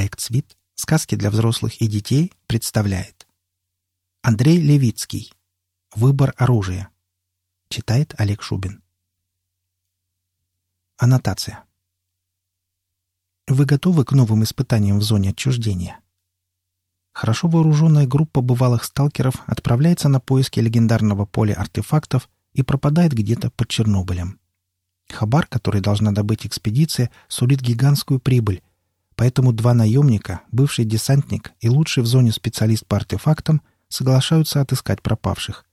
Проект «Свит. Сказки для взрослых и детей» представляет Андрей Левицкий. Выбор оружия. Читает Олег Шубин. Аннотация. Вы готовы к новым испытаниям в зоне отчуждения? Хорошо вооруженная группа бывалых сталкеров отправляется на поиски легендарного поля артефактов и пропадает где-то под Чернобылем. Хабар, который должна добыть экспедиция, сулит гигантскую прибыль, поэтому два наемника, бывший десантник и лучший в зоне специалист по артефактам, соглашаются отыскать пропавших.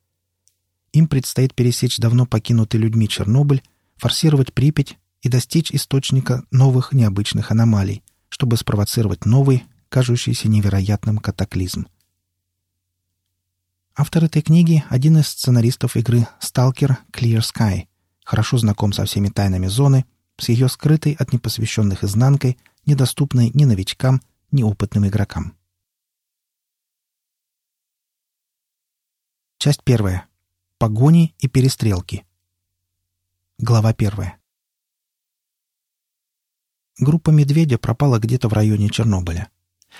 Им предстоит пересечь давно покинутый людьми Чернобыль, форсировать Припять и достичь источника новых необычных аномалий, чтобы спровоцировать новый, кажущийся невероятным катаклизм. Автор этой книги – один из сценаристов игры «Сталкер Clear Sky», хорошо знаком со всеми тайнами зоны, с ее скрытой от непосвященных изнанкой, недоступной ни новичкам, ни опытным игрокам. Часть первая. Погони и перестрелки. Глава первая. Группа «Медведя» пропала где-то в районе Чернобыля.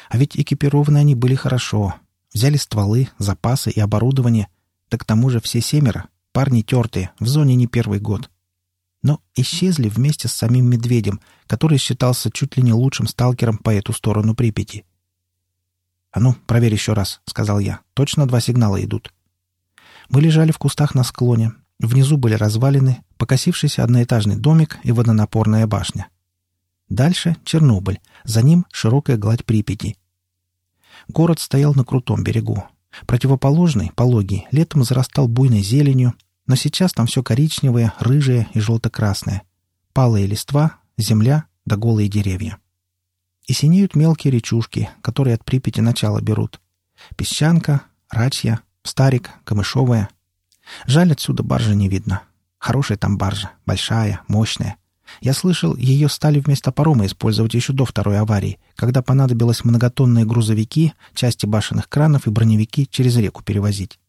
А ведь экипированы они были хорошо. Взяли стволы, запасы и оборудование. Да к тому же все семеро Парни тертые, в зоне не первый год. Но исчезли вместе с самим медведем, который считался чуть ли не лучшим сталкером по эту сторону Припяти. «А ну, проверь еще раз», — сказал я. «Точно два сигнала идут». Мы лежали в кустах на склоне. Внизу были развалины, покосившийся одноэтажный домик и водонапорная башня. Дальше — Чернобыль, за ним широкая гладь Припяти. Город стоял на крутом берегу. Противоположный, пологий, летом зарастал буйной зеленью, но сейчас там все коричневое, рыжее и желто-красное. Палые листва, земля да голые деревья. И синеют мелкие речушки, которые от Припяти начало берут. Песчанка, рачья, старик, камышовая. Жаль, отсюда баржи не видно. Хорошая там баржа, большая, мощная. Я слышал, ее стали вместо парома использовать еще до второй аварии, когда понадобилось многотонные грузовики, части башенных кранов и броневики через реку перевозить.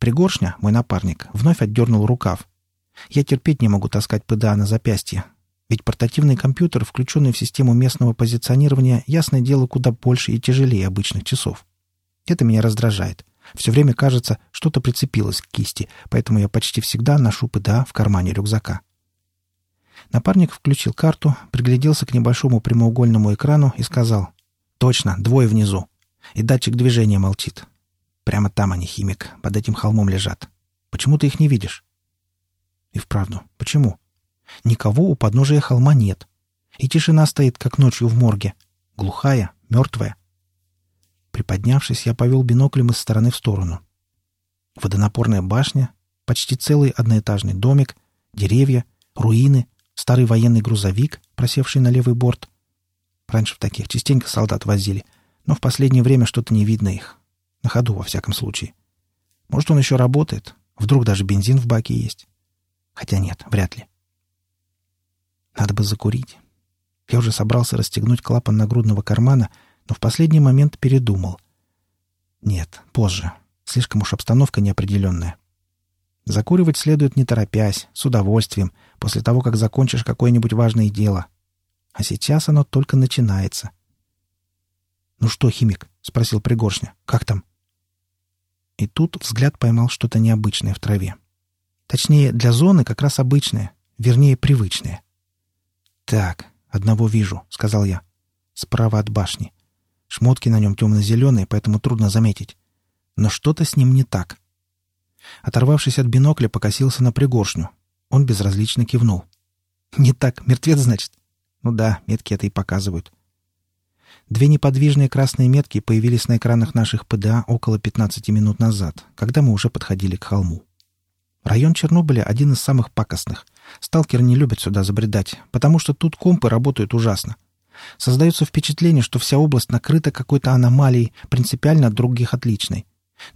Пригоршня, мой напарник, вновь отдернул рукав. Я терпеть не могу таскать ПДА на запястье. Ведь портативный компьютер, включенный в систему местного позиционирования, ясное дело, куда больше и тяжелее обычных часов. Это меня раздражает. Все время кажется, что-то прицепилось к кисти, поэтому я почти всегда ношу ПДА в кармане рюкзака. Напарник включил карту, пригляделся к небольшому прямоугольному экрану и сказал «Точно, двое внизу». И датчик движения молчит. Прямо там они, химик, под этим холмом лежат. Почему ты их не видишь? И вправду, почему? Никого у подножия холма нет. И тишина стоит, как ночью в морге. Глухая, мертвая. Приподнявшись, я повел биноклем из стороны в сторону. Водонапорная башня, почти целый одноэтажный домик, деревья, руины, старый военный грузовик, просевший на левый борт. Раньше в таких частенько солдат возили, но в последнее время что-то не видно их. На ходу, во всяком случае. Может, он еще работает. Вдруг даже бензин в баке есть. Хотя нет, вряд ли. Надо бы закурить. Я уже собрался расстегнуть клапан нагрудного кармана, но в последний момент передумал. Нет, позже. Слишком уж обстановка неопределенная. Закуривать следует не торопясь, с удовольствием, после того, как закончишь какое-нибудь важное дело. А сейчас оно только начинается. «Ну что, химик?» — спросил Пригоршня. «Как там?» И тут взгляд поймал что-то необычное в траве. Точнее, для зоны как раз обычное, вернее, привычное. «Так, одного вижу», — сказал я. «Справа от башни. Шмотки на нем темно-зеленые, поэтому трудно заметить. Но что-то с ним не так». Оторвавшись от бинокля, покосился на пригоршню. Он безразлично кивнул. «Не так, мертвец, значит?» «Ну да, метки это и показывают. Две неподвижные красные метки появились на экранах наших ПДА около 15 минут назад, когда мы уже подходили к холму. Район Чернобыля один из самых пакостных. Сталкеры не любят сюда забредать, потому что тут компы работают ужасно. Создается впечатление, что вся область накрыта какой-то аномалией, принципиально от других отличной.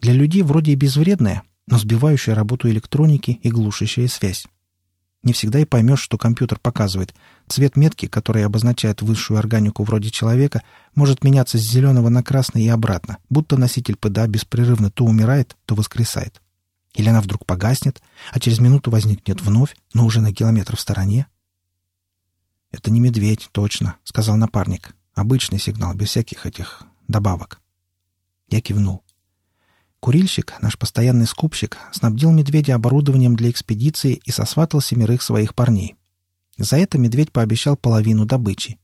Для людей вроде и безвредная, но сбивающая работу электроники и глушащая связь. Не всегда и поймешь, что компьютер показывает. Цвет метки, который обозначает высшую органику вроде человека, может меняться с зеленого на красный и обратно, будто носитель ПДА беспрерывно то умирает, то воскресает. Или она вдруг погаснет, а через минуту возникнет вновь, но уже на километр в стороне. «Это не медведь, точно», — сказал напарник. Обычный сигнал, без всяких этих добавок. Я кивнул. Курильщик, наш постоянный скупщик, снабдил медведя оборудованием для экспедиции и сосватал семерых своих парней. За это медведь пообещал половину добычи.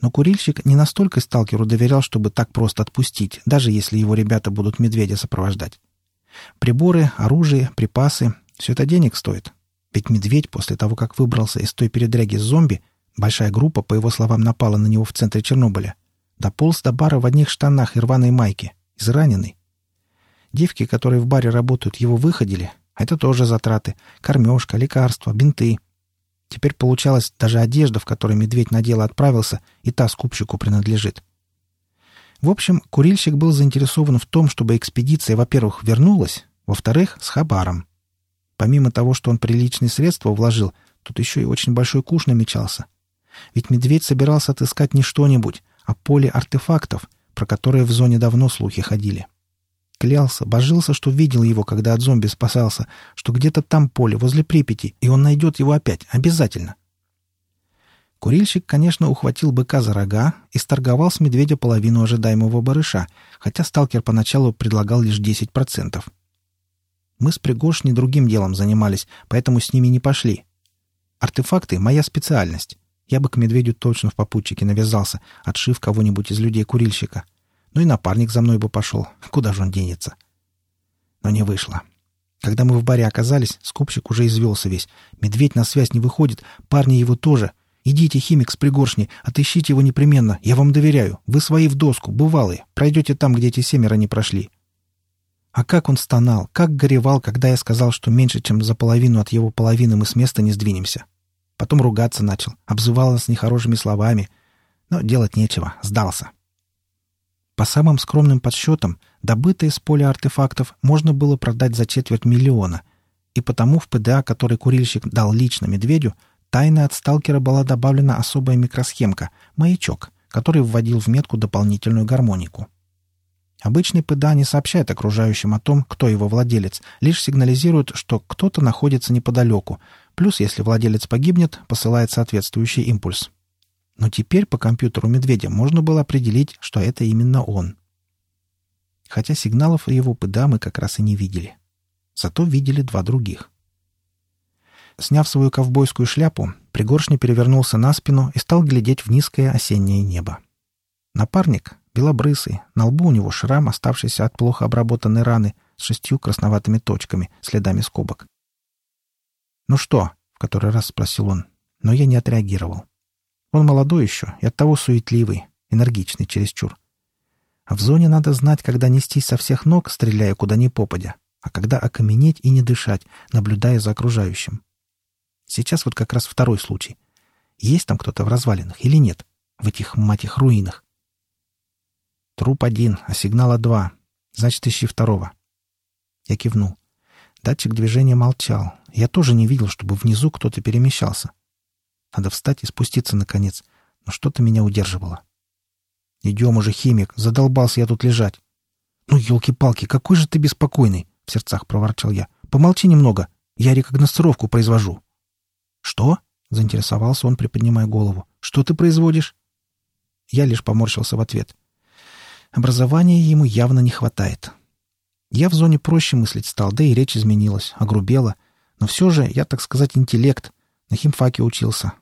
Но курильщик не настолько сталкеру доверял, чтобы так просто отпустить, даже если его ребята будут медведя сопровождать. Приборы, оружие, припасы — все это денег стоит. Ведь медведь после того, как выбрался из той передряги с зомби, большая группа, по его словам, напала на него в центре Чернобыля, дополз до бара в одних штанах и рваной майке, израненный. Девки, которые в баре работают, его выходили. Это тоже затраты. Кормежка, лекарства, бинты. Теперь получалось, даже одежда, в которой медведь надел и отправился, и та скупщику принадлежит. В общем, курильщик был заинтересован в том, чтобы экспедиция, во-первых, вернулась, во-вторых, с хабаром. Помимо того, что он приличные средства вложил, тут еще и очень большой куш намечался. Ведь медведь собирался отыскать не что-нибудь, а поле артефактов, про которые в зоне давно слухи ходили. Клялся, божился, что видел его, когда от зомби спасался, что где-то там поле, возле Припяти, и он найдет его опять, обязательно. Курильщик, конечно, ухватил быка за рога и сторговал с медведя половину ожидаемого барыша, хотя сталкер поначалу предлагал лишь 10%. Мы с Пригоршней другим делом занимались, поэтому с ними не пошли. Артефакты — моя специальность. Я бы к медведю точно в попутчике навязался, отшив кого-нибудь из людей-курильщика. Ну и напарник за мной бы пошел. Куда же он денется? Но не вышло. Когда мы в баре оказались, скупщик уже извелся весь. Медведь на связь не выходит, парни его тоже. Идите, химик, с пригоршни, отыщите его непременно. Я вам доверяю. Вы свои в доску, бывалые. Пройдете там, где эти семеро не прошли. А как он стонал, как горевал, когда я сказал, что меньше, чем за половину от его половины мы с места не сдвинемся. Потом ругаться начал, обзывал нас нехорошими словами. Но делать нечего, сдался. По самым скромным подсчетам, добытые с поля артефактов можно было продать за четверть миллиона, и потому в ПДА, который курильщик дал лично медведю, тайно от сталкера была добавлена особая микросхемка — маячок, который вводил в метку дополнительную гармонику. Обычный ПДА не сообщает окружающим о том, кто его владелец, лишь сигнализирует, что кто-то находится неподалеку, плюс, если владелец погибнет, посылает соответствующий импульс. Но теперь по компьютеру медведя можно было определить, что это именно он. Хотя сигналов его ПДА мы как раз и не видели. Зато видели два других. Сняв свою ковбойскую шляпу, Пригоршня перевернулся на спину и стал глядеть в низкое осеннее небо. Напарник, белобрысый, на лбу у него шрам, оставшийся от плохо обработанной раны, с шестью красноватыми точками, следами скобок. «Ну что?» — в который раз спросил он, но я не отреагировал. Он молодой еще и оттого суетливый, энергичный чересчур. А в зоне надо знать, когда нестись со всех ног, стреляя куда ни попадя, а когда окаменеть и не дышать, наблюдая за окружающим. Сейчас вот как раз второй случай. Есть там кто-то в развалинах или нет? В этих, мать их, руинах. Труп один, а сигнала два. Значит, ищи второго. Я кивнул. Датчик движения молчал. Я тоже не видел, чтобы внизу кто-то перемещался. Надо встать и спуститься, наконец. Но что-то меня удерживало. «Идем уже, химик. Задолбался я тут лежать». «Ну, елки-палки, какой же ты беспокойный!» — в сердцах проворчал я. «Помолчи немного. Я рекогностировку произвожу». «Что?» — заинтересовался он, приподнимая голову. «Что ты производишь?» Я лишь поморщился в ответ. Образования ему явно не хватает. Я в зоне проще мыслить стал, да и речь изменилась, огрубела. Но все же я, так сказать, интеллект. На химфаке учился.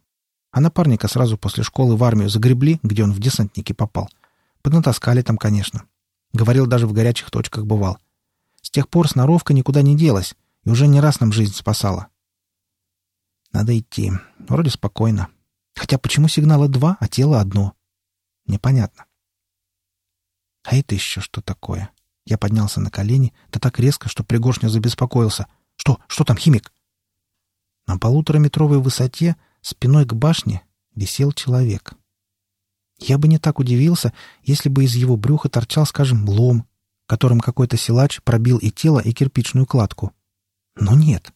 А напарника сразу после школы в армию загребли, где он в десантники попал. Поднатаскали там, конечно. Говорил, даже в горячих точках бывал. С тех пор сноровка никуда не делась, и уже не раз нам жизнь спасала. Надо идти. Вроде спокойно. Хотя почему сигнала два, а тело одно? Непонятно. А это еще что такое? Я поднялся на колени, да так резко, что Пригоршня забеспокоился. «Что? Что там, химик?» На полутораметровой высоте Спиной к башне висел человек. Я бы не так удивился, если бы из его брюха торчал, скажем, лом, которым какой-то силач пробил и тело, и кирпичную кладку. Но нет.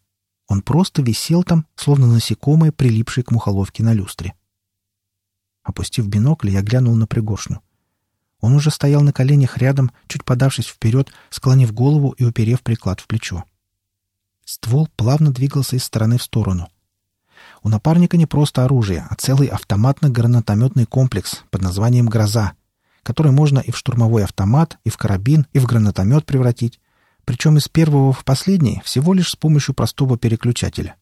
Он просто висел там, словно насекомое, прилипшее к мухоловке на люстре. Опустив бинокль, я глянул на пригоршню. Он уже стоял на коленях рядом, чуть подавшись вперед, склонив голову и уперев приклад в плечо. Ствол плавно двигался из стороны в сторону. У напарника не просто оружие, а целый автоматно-гранатометный комплекс под названием «Гроза», который можно и в штурмовой автомат, и в карабин, и в гранатомет превратить, причем из первого в последний всего лишь с помощью простого переключателя.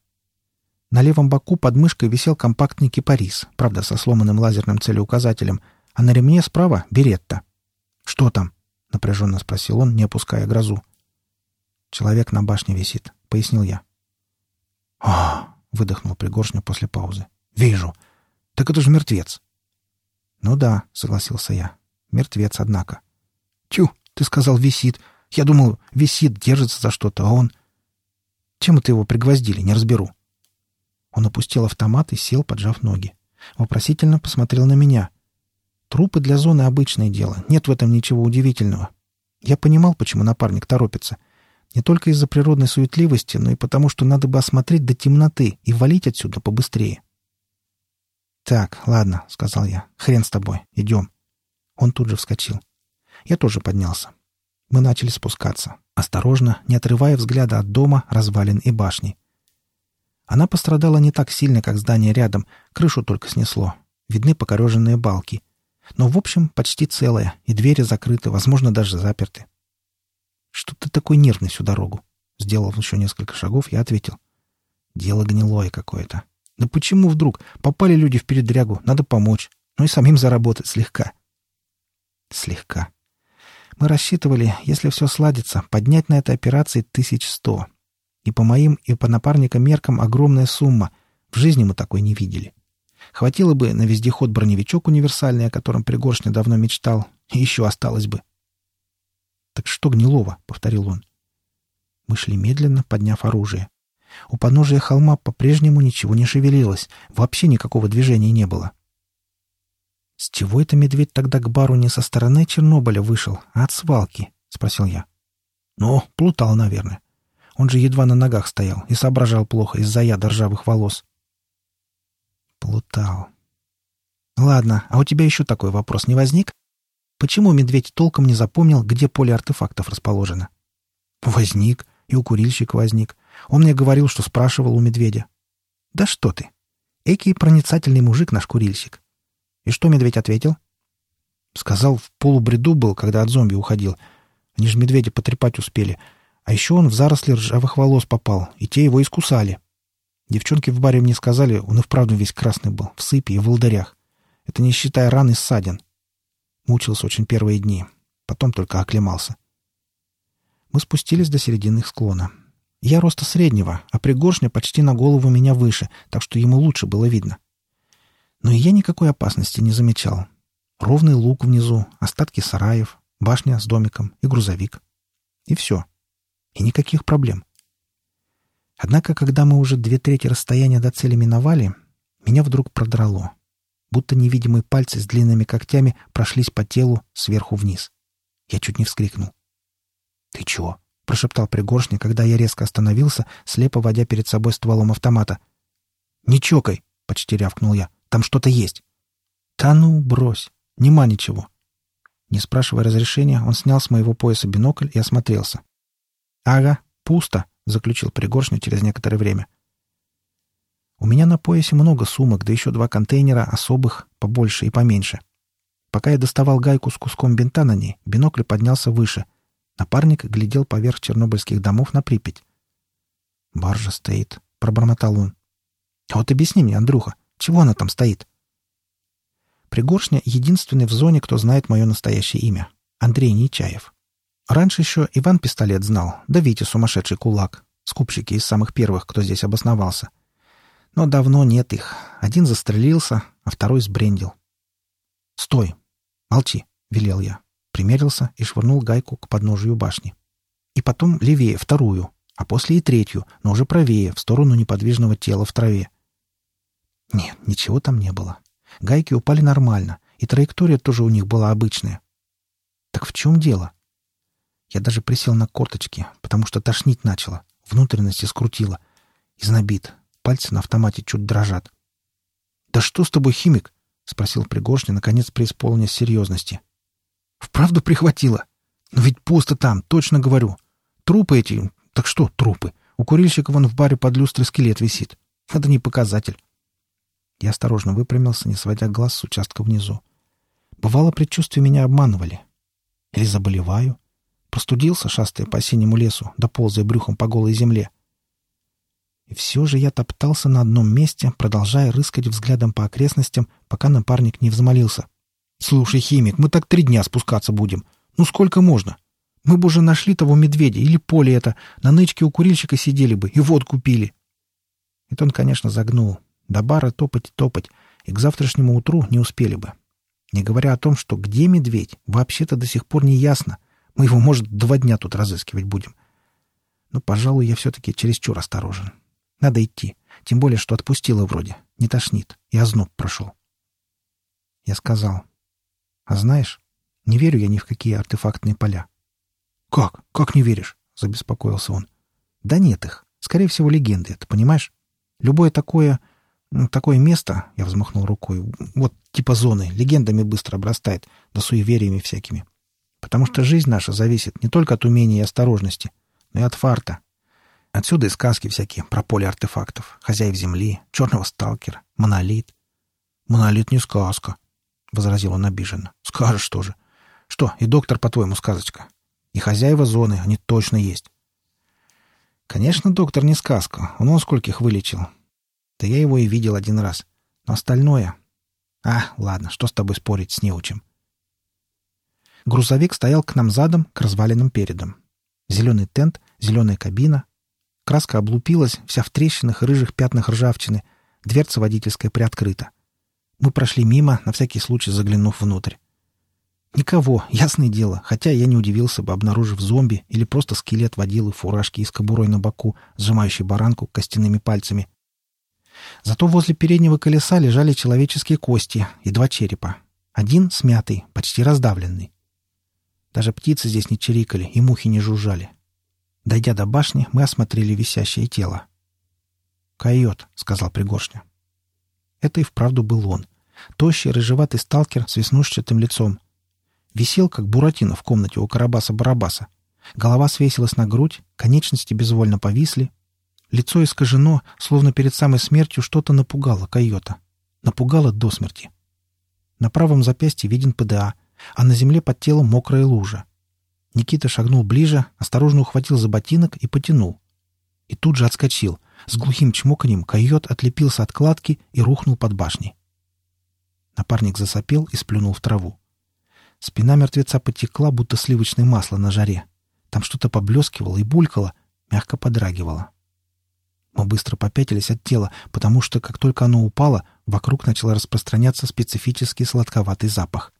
На левом боку под мышкой висел компактный кипарис, правда, со сломанным лазерным целеуказателем, а на ремне справа — беретта. «Что там?» — напряженно спросил он, не опуская грозу. «Человек на башне висит», — пояснил я. «А, — выдохнул Пригоршня после паузы. «Вижу. Так это же мертвец». «Ну да», — согласился я. «Мертвец, однако». «Тю, ты сказал, висит. Я думал, висит, держится за что-то, а он...» «Чем это его пригвоздили, не разберу». Он опустил автомат и сел, поджав ноги. Вопросительно посмотрел на меня. Трупы для зоны — обычное дело. Нет в этом ничего удивительного. Я понимал, почему напарник торопится. Не только из-за природной суетливости, но и потому, что надо бы осмотреть до темноты и валить отсюда побыстрее. «Так, ладно», — сказал я. «Хрен с тобой. Идем». Он тут же вскочил. Я тоже поднялся. Мы начали спускаться. Осторожно, не отрывая взгляда от дома, развалин и башни. Она пострадала не так сильно, как здание рядом, крышу только снесло. Видны покореженные балки. Но, в общем, почти целая, и двери закрыты, возможно, даже заперты. «Что ты такой нервный всю дорогу?» Сделал еще несколько шагов, я ответил. «Дело гнилое какое-то. Да почему вдруг? Попали люди в передрягу, надо помочь. Ну и самим заработать слегка». «Слегка. Мы рассчитывали, если все сладится, поднять на этой операции тысяч сто. И по моим, и по напарникам меркам огромная сумма. В жизни мы такой не видели. Хватило бы на вездеход броневичок универсальный, о котором Пригоршня давно мечтал, еще осталось бы. «Так что гнилого?» — повторил он. Мы шли медленно, подняв оружие. У подножия холма по-прежнему ничего не шевелилось, вообще никакого движения не было. «С чего это медведь тогда к бару не со стороны Чернобыля вышел, а от свалки?» — спросил я. «Ну, плутал, наверное. Он же едва на ногах стоял и соображал плохо из-за яда ржавых волос». «Плутал. Ладно, а у тебя еще такой вопрос не возник?» Почему медведь толком не запомнил, где поле артефактов расположено? Возник. И у курильщика возник. Он мне говорил, что спрашивал у медведя. Да что ты. Экий проницательный мужик наш курильщик. И что медведь ответил? Сказал, в полубреду был, когда от зомби уходил. Они же медведя потрепать успели. А еще он в заросли ржавых волос попал, и те его искусали. Девчонки в баре мне сказали, он и вправду весь красный был, в сыпи и в волдырях. Это не считая ран и ссадин. Мучился очень первые дни. Потом только оклемался. Мы спустились до середины склона. Я роста среднего, а пригоршня почти на голову меня выше, так что ему лучше было видно. Но и я никакой опасности не замечал. Ровный луг внизу, остатки сараев, башня с домиком и грузовик. И все. И никаких проблем. Однако, когда мы уже две трети расстояния до цели миновали, меня вдруг продрало будто невидимые пальцы с длинными когтями прошлись по телу сверху вниз. Я чуть не вскрикнул. «Ты чего?» — прошептал Пригоршня, когда я резко остановился, слепо водя перед собой стволом автомата. «Не чокай!» — почти рявкнул я. «Там что-то есть!» «Да ну, брось! Нема ничего!» Не спрашивая разрешения, он снял с моего пояса бинокль и осмотрелся. «Ага, пусто!» — заключил Пригоршня через некоторое время. У меня на поясе много сумок, да еще два контейнера особых, побольше и поменьше. Пока я доставал гайку с куском бинта на ней, бинокль поднялся выше. Напарник глядел поверх чернобыльских домов на Припять. «Баржа стоит», — пробормотал он. «А вот объясни мне, Андрюха, чего она там стоит?» Пригоршня — единственный в зоне, кто знает мое настоящее имя. Андрей Нечаев. Раньше еще Иван Пистолет знал, да Витя сумасшедший кулак, скупщики из самых первых, кто здесь обосновался. Но давно нет их. Один застрелился, а второй сбрендил. «Стой! Молчи!» — велел я. Примерился и швырнул гайку к подножию башни. И потом левее вторую, а после и третью, но уже правее, в сторону неподвижного тела в траве. Нет, ничего там не было. Гайки упали нормально, и траектория тоже у них была обычная. Так в чем дело? Я даже присел на корточки, потому что тошнить начало, внутренности скрутило. Изнобит, Пальцы на автомате чуть дрожат. «Да что с тобой, химик?» — спросил Пригоршня, наконец преисполнясь серьезности. «Вправду прихватило? Но ведь пусто там, точно говорю. Трупы эти... Так что трупы? У курильщика вон в баре под люстрой скелет висит. Это не показатель. Я осторожно выпрямился, не сводя глаз с участка внизу. Бывало, предчувствия меня обманывали. Или заболеваю. Простудился, шастая по осеннему лесу, доползая брюхом по голой земле. И все же я топтался на одном месте, продолжая рыскать взглядом по окрестностям, пока напарник не взмолился. «Слушай, химик, мы так три дня спускаться будем. Ну сколько можно? Мы бы уже нашли того медведя или поле это, на нычке у курильщика сидели бы и водку пили». Это он, конечно, загнул. До бара топать и топать, и к завтрашнему утру не успели бы. Не говоря о том, что где медведь, вообще-то до сих пор не ясно. Мы его, может, два дня тут разыскивать будем. Но, пожалуй, я все-таки чересчур осторожен. Надо идти. Тем более, что отпустила вроде. Не тошнит. И озноб прошел. Я сказал. А знаешь, не верю я ни в какие артефактные поля. «Как? Как не веришь?» — забеспокоился он. «Да нет их. Скорее всего, легенды это, понимаешь? Любое такое... такое место, — я взмахнул рукой, — вот типа зоны, легендами быстро обрастает, да суевериями всякими. Потому что жизнь наша зависит не только от умения и осторожности, но и от фарта. Отсюда и сказки всякие про поле артефактов, хозяев земли, черного сталкера, монолит. «Монолит не сказка», — возразил он обиженно. «Скажешь тоже. Что, и доктор, по-твоему, сказочка? И хозяева зоны, они точно есть». «Конечно, доктор не сказка. Он он скольких вылечил. Да я его и видел один раз. Но остальное... А, ладно, что с тобой спорить с неучим?» Грузовик стоял к нам задом, к развалинам передом. Зеленый тент, зеленая кабина, Краска облупилась, вся в трещинах и рыжих пятнах ржавчины. Дверца водительская приоткрыта. Мы прошли мимо, на всякий случай заглянув внутрь. Никого, ясное дело, хотя я не удивился бы, обнаружив зомби или просто скелет водилы в фуражке и с кобурой на боку, сжимающий баранку костяными пальцами. Зато возле переднего колеса лежали человеческие кости и два черепа. Один смятый, почти раздавленный. Даже птицы здесь не чирикали и мухи не жужжали. Дойдя до башни, мы осмотрели висящее тело. «Койот», — сказал Пригоршня. Это и вправду был он. Тощий, рыжеватый сталкер с веснушчатым лицом. Висел, как буратино в комнате у Карабаса-Барабаса. Голова свесилась на грудь, конечности безвольно повисли. Лицо искажено, словно перед самой смертью что-то напугало койота. Напугало до смерти. На правом запястье виден ПДА, а на земле под телом мокрая лужа. Никита шагнул ближе, осторожно ухватил за ботинок и потянул. И тут же отскочил. С глухим чмоканьем койот отлепился от кладки и рухнул под башней. Напарник засопел и сплюнул в траву. Спина мертвеца потекла, будто сливочное масло на жаре. Там что-то поблескивало и булькало, мягко подрагивало. Мы быстро попятились от тела, потому что, как только оно упало, вокруг начал распространяться специфический сладковатый запах.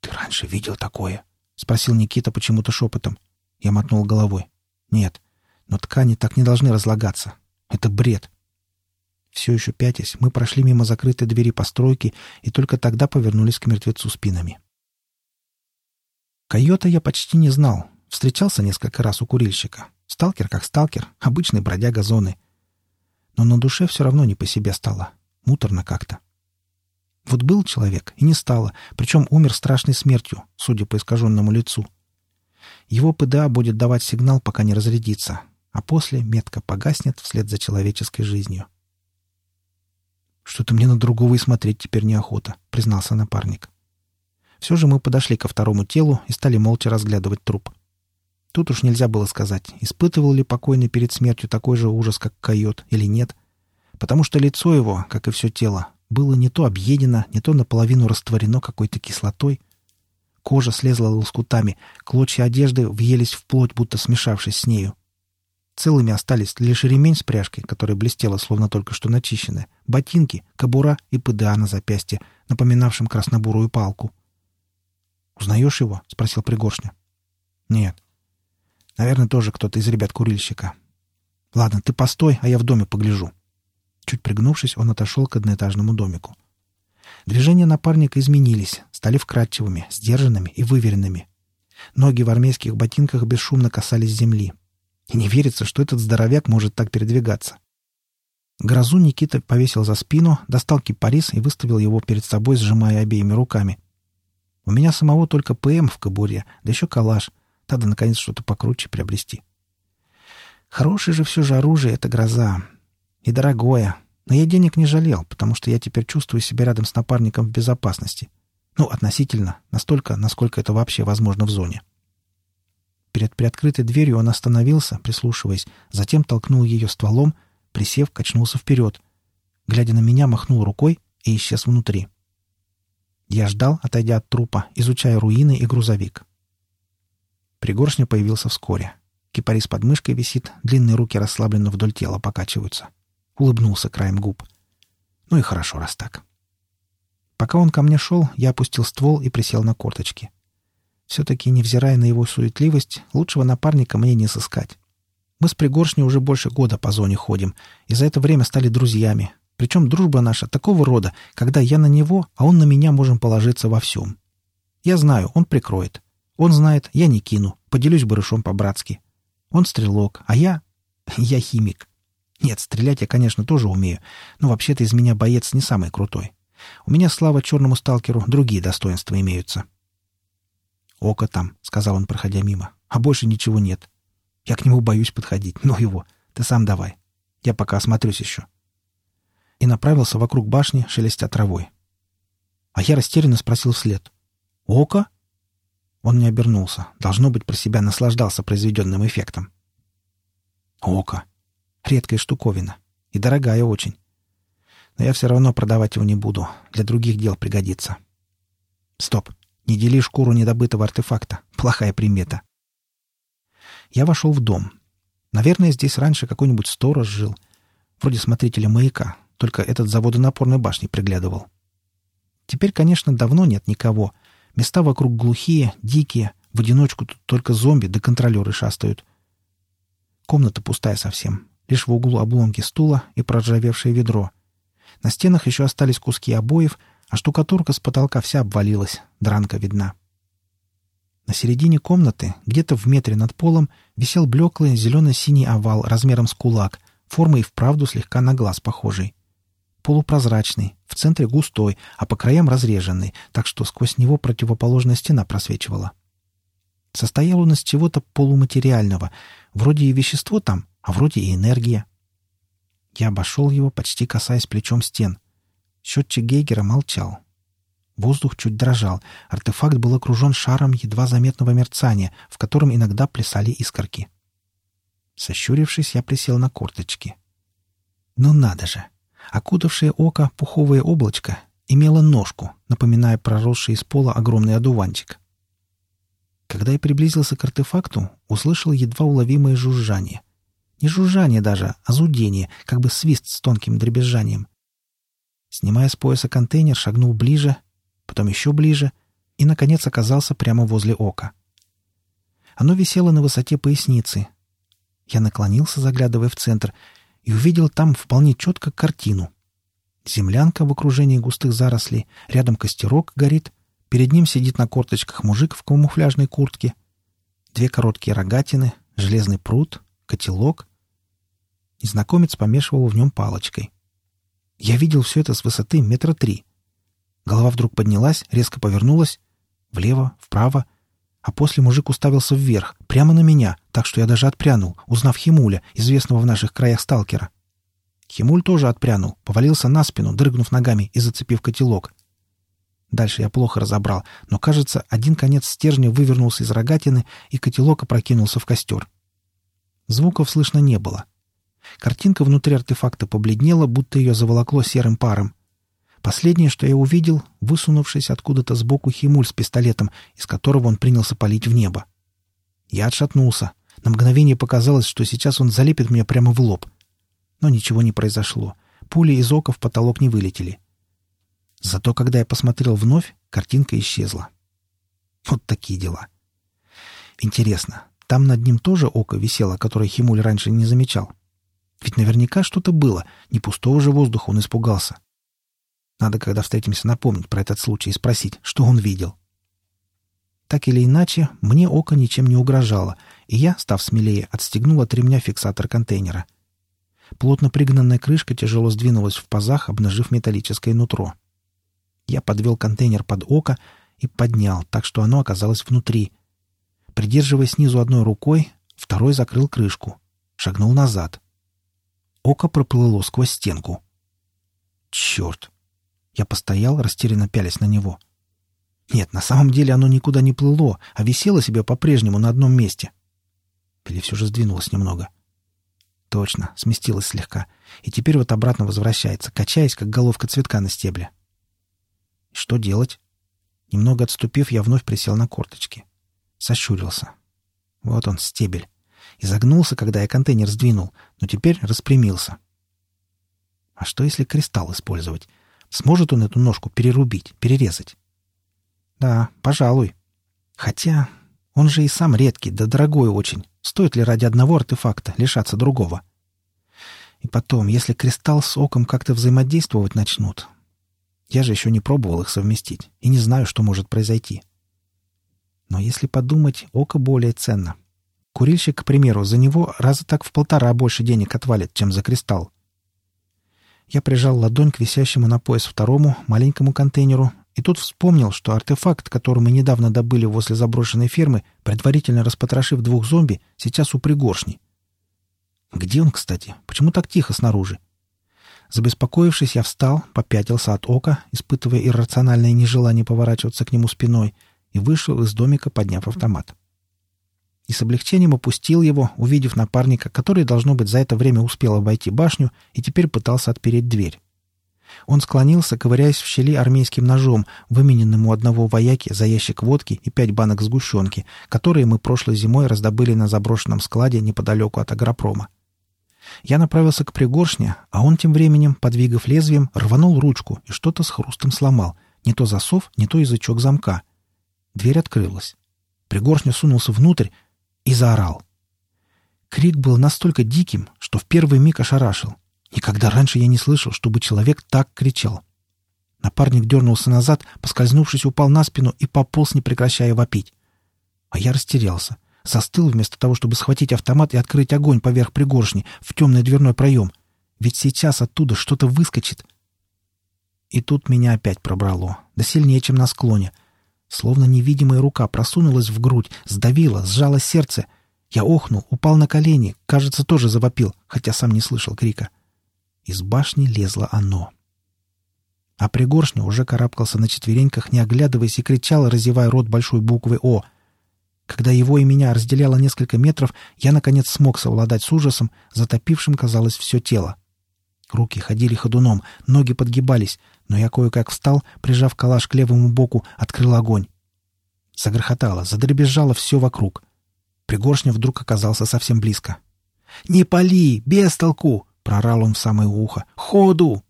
«Ты раньше видел такое?» — спросил Никита почему-то шепотом. Я мотнул головой. «Нет, но ткани так не должны разлагаться. Это бред». Все еще пятясь, мы прошли мимо закрытой двери постройки и только тогда повернулись к мертвецу спинами. Койота я почти не знал. Встречался несколько раз у курильщика. Сталкер как сталкер, обычный бродяга зоны. Но на душе все равно не по себе стало. Муторно как-то. Вот был человек, и не стало, причем умер страшной смертью, судя по искаженному лицу. Его ПДА будет давать сигнал, пока не разрядится, а после метка погаснет вслед за человеческой жизнью. «Что-то мне на другого и смотреть теперь неохота», — признался напарник. Все же мы подошли ко второму телу и стали молча разглядывать труп. Тут уж нельзя было сказать, испытывал ли покойный перед смертью такой же ужас, как койот, или нет, потому что лицо его, как и все тело, было не то объедено, не то наполовину растворено какой-то кислотой. Кожа слезла лоскутами, клочья одежды въелись в плоть, будто смешавшись с нею. Целыми остались лишь ремень с пряжкой, которая блестела, словно только что начищенная, ботинки, кобура и ПДА на запястье, напоминавшим краснобурую палку. «Узнаешь его?» — спросил Пригоршня. «Нет. Наверное, тоже кто-то из ребят-курильщика. Ладно, ты постой, а я в доме погляжу». Чуть пригнувшись, он отошел к одноэтажному домику. Движения напарника изменились, стали вкрадчивыми, сдержанными и выверенными. Ноги в армейских ботинках бесшумно касались земли. И не верится, что этот здоровяк может так передвигаться. Грозу Никита повесил за спину, достал кипарис и выставил его перед собой, сжимая обеими руками. У меня самого только ПМ в кобуре, да еще калаш. Надо, наконец, что-то покруче приобрести. Хорошее же все же оружие — это гроза. И дорогое. Но я денег не жалел, потому что я теперь чувствую себя рядом с напарником в безопасности. Ну, относительно, настолько, насколько это вообще возможно в зоне. Перед приоткрытой дверью он остановился, прислушиваясь, затем толкнул ее стволом, присев, качнулся вперед. Глядя на меня, махнул рукой и исчез внутри. Я ждал, отойдя от трупа, изучая руины и грузовик. Пригоршня появился вскоре. Кипарис под мышкой висит, длинные руки расслабленно вдоль тела покачиваются. Улыбнулся краем губ. Ну и хорошо, раз так. Пока он ко мне шел, я опустил ствол и присел на корточки. Все-таки, невзирая на его суетливость, лучшего напарника мне не сыскать. Мы с Пригоршней уже больше года по зоне ходим, и за это время стали друзьями. Причем дружба наша такого рода, когда я на него, а он на меня можем положиться во всем. Я знаю, он прикроет. Он знает, я не кину, поделюсь барышом по-братски. Он стрелок, а я... я химик. Нет, стрелять я, конечно, тоже умею, но вообще-то из меня боец не самый крутой. У меня, слава черному сталкеру, другие достоинства имеются. «Око там», — сказал он, проходя мимо. «А больше ничего нет. Я к нему боюсь подходить. Ну его. Ты сам давай. Я пока осмотрюсь еще». И направился вокруг башни, шелестя травой. А я растерянно спросил вслед. «Око?» Он не обернулся. Должно быть, про себя наслаждался произведенным эффектом. Око. Редкая штуковина. И дорогая очень. Но я все равно продавать его не буду. Для других дел пригодится. Стоп. Не дели шкуру недобытого артефакта. Плохая примета. Я вошел в дом. Наверное, здесь раньше какой-нибудь сторож жил. Вроде смотрителя маяка. Только этот за водонапорной башней приглядывал. Теперь, конечно, давно нет никого. Места вокруг глухие, дикие. В одиночку тут только зомби да контролеры шастают. Комната пустая совсем. Лишь в углу обломки стула и проржавевшее ведро. На стенах еще остались куски обоев, а штукатурка с потолка вся обвалилась, дранка видна. На середине комнаты, где-то в метре над полом, висел блеклый зелено-синий овал размером с кулак, формой и вправду слегка на глаз похожий. Полупрозрачный, в центре густой, а по краям разреженный, так что сквозь него противоположная стена просвечивала. Состоял он из чего-то полуматериального, вроде и вещество там, а вроде и энергия. Я обошел его, почти касаясь плечом стен. Счетчик Гейгера молчал. Воздух чуть дрожал. Артефакт был окружен шаром едва заметного мерцания, в котором иногда плясали искорки. Сощурившись, я присел на корточки. Ну надо же! Окутавшее око пуховое облачко имело ножку, напоминая проросший из пола огромный одуванчик. Когда я приблизился к артефакту, услышал едва уловимое жужжание. Не жужжание даже, а зудение, как бы свист с тонким дребезжанием. Снимая с пояса контейнер, шагнул ближе, потом еще ближе и, наконец, оказался прямо возле ока. Оно висело на высоте поясницы. Я наклонился, заглядывая в центр, и увидел там вполне четко картину. Землянка в окружении густых зарослей, рядом костерок горит, перед ним сидит на корточках мужик в камуфляжной куртке, две короткие рогатины, железный пруд, котелок. Незнакомец помешивал в нем палочкой. Я видел все это с высоты метра три. Голова вдруг поднялась, резко повернулась. Влево, вправо. А после мужик уставился вверх, прямо на меня, так что я даже отпрянул, узнав Химуля, известного в наших краях сталкера. Химуль тоже отпрянул, повалился на спину, дрыгнув ногами и зацепив котелок. Дальше я плохо разобрал, но, кажется, один конец стержня вывернулся из рогатины, и котелок опрокинулся в костер. Звуков слышно не было. Картинка внутри артефакта побледнела, будто ее заволокло серым паром. Последнее, что я увидел, высунувшись откуда-то сбоку химуль с пистолетом, из которого он принялся палить в небо. Я отшатнулся. На мгновение показалось, что сейчас он залепит меня прямо в лоб. Но ничего не произошло. Пули из ока в потолок не вылетели. Зато когда я посмотрел вновь, картинка исчезла. Вот такие дела. Интересно, там над ним тоже око висело, которое Химуль раньше не замечал? Ведь наверняка что-то было. Не пустого же воздуха он испугался. Надо, когда встретимся, напомнить про этот случай и спросить, что он видел. Так или иначе, мне око ничем не угрожало, и я, став смелее, отстегнул от ремня фиксатор контейнера. Плотно пригнанная крышка тяжело сдвинулась в пазах, обнажив металлическое нутро. Я подвел контейнер под око и поднял, так что оно оказалось внутри. Придерживая снизу одной рукой, второй закрыл крышку. Шагнул назад. Око проплыло сквозь стенку. Черт! Я постоял, растерянно пялясь на него. Нет, на самом деле оно никуда не плыло, а висело себе по-прежнему на одном месте. Или все же сдвинулось немного. Точно, сместилось слегка. И теперь вот обратно возвращается, качаясь, как головка цветка на стебле. что делать? Немного отступив, я вновь присел на корточки. Сощурился. Вот он, стебель. Изогнулся, когда я контейнер сдвинул, но теперь распрямился. А что, если кристалл использовать? Сможет он эту ножку перерубить, перерезать? Да, пожалуй. Хотя он же и сам редкий, да дорогой очень. Стоит ли ради одного артефакта лишаться другого? И потом, если кристалл с оком как-то взаимодействовать начнут... Я же еще не пробовал их совместить и не знаю, что может произойти. Но если подумать, око более ценно. Курильщик, к примеру, за него раза так в полтора больше денег отвалит, чем за кристалл. Я прижал ладонь к висящему на пояс второму, маленькому контейнеру, и тут вспомнил, что артефакт, который мы недавно добыли возле заброшенной фермы, предварительно распотрошив двух зомби, сейчас у пригоршни. Где он, кстати? Почему так тихо снаружи? Забеспокоившись, я встал, попятился от ока, испытывая иррациональное нежелание поворачиваться к нему спиной, и вышел из домика, подняв автомат и с облегчением опустил его, увидев напарника, который, должно быть, за это время успел обойти башню и теперь пытался отпереть дверь. Он склонился, ковыряясь в щели армейским ножом, вымененным у одного вояки за ящик водки и пять банок сгущенки, которые мы прошлой зимой раздобыли на заброшенном складе неподалеку от агропрома. Я направился к пригоршне, а он тем временем, подвигав лезвием, рванул ручку и что-то с хрустом сломал. Не то засов, не то язычок замка. Дверь открылась. Пригоршня сунулся внутрь, и заорал. Крик был настолько диким, что в первый миг ошарашил. Никогда раньше я не слышал, чтобы человек так кричал. Напарник дернулся назад, поскользнувшись, упал на спину и пополз, не прекращая вопить. А я растерялся. Застыл вместо того, чтобы схватить автомат и открыть огонь поверх пригоршни в темный дверной проем. Ведь сейчас оттуда что-то выскочит. И тут меня опять пробрало. Да сильнее, чем на склоне. Словно невидимая рука просунулась в грудь, сдавила, сжала сердце. Я охнул, упал на колени, кажется, тоже завопил, хотя сам не слышал крика. Из башни лезло оно. А пригоршня уже карабкался на четвереньках, не оглядываясь, и кричал, разевая рот большой буквы «О». Когда его и меня разделяло несколько метров, я, наконец, смог совладать с ужасом, затопившим, казалось, все тело. Руки ходили ходуном, ноги подгибались, но я кое-как встал, прижав калаш к левому боку, открыл огонь. Загрохотало, задребезжало все вокруг. Пригоршня вдруг оказался совсем близко. «Не пали! Без толку!» — прорал он в самое ухо. «Ходу!»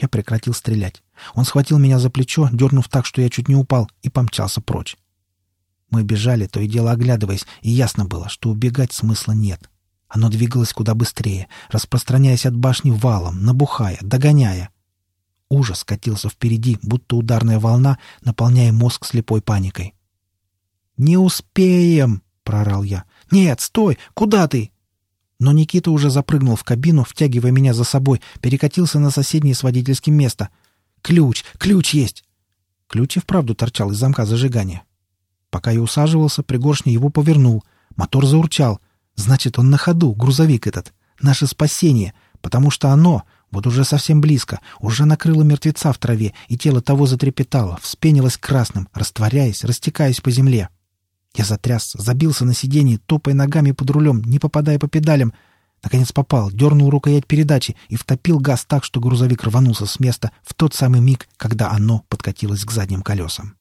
Я прекратил стрелять. Он схватил меня за плечо, дернув так, что я чуть не упал, и помчался прочь. Мы бежали, то и дело оглядываясь, и ясно было, что убегать смысла нет. Оно двигалось куда быстрее, распространяясь от башни валом, набухая, догоняя. Ужас катился впереди, будто ударная волна, наполняя мозг слепой паникой. «Не успеем!» — прорал я. «Нет, стой! Куда ты?» Но Никита уже запрыгнул в кабину, втягивая меня за собой, перекатился на соседнее с водительским место. «Ключ! Ключ есть!» Ключ и вправду торчал из замка зажигания. Пока я усаживался, пригоршня его повернул. Мотор заурчал. Значит, он на ходу, грузовик этот. Наше спасение, потому что оно, вот уже совсем близко, уже накрыло мертвеца в траве, и тело того затрепетало, вспенилось красным, растворяясь, растекаясь по земле. Я затряс, забился на сиденье, топая ногами под рулем, не попадая по педалям. Наконец попал, дернул рукоять передачи и втопил газ так, что грузовик рванулся с места в тот самый миг, когда оно подкатилось к задним колесам.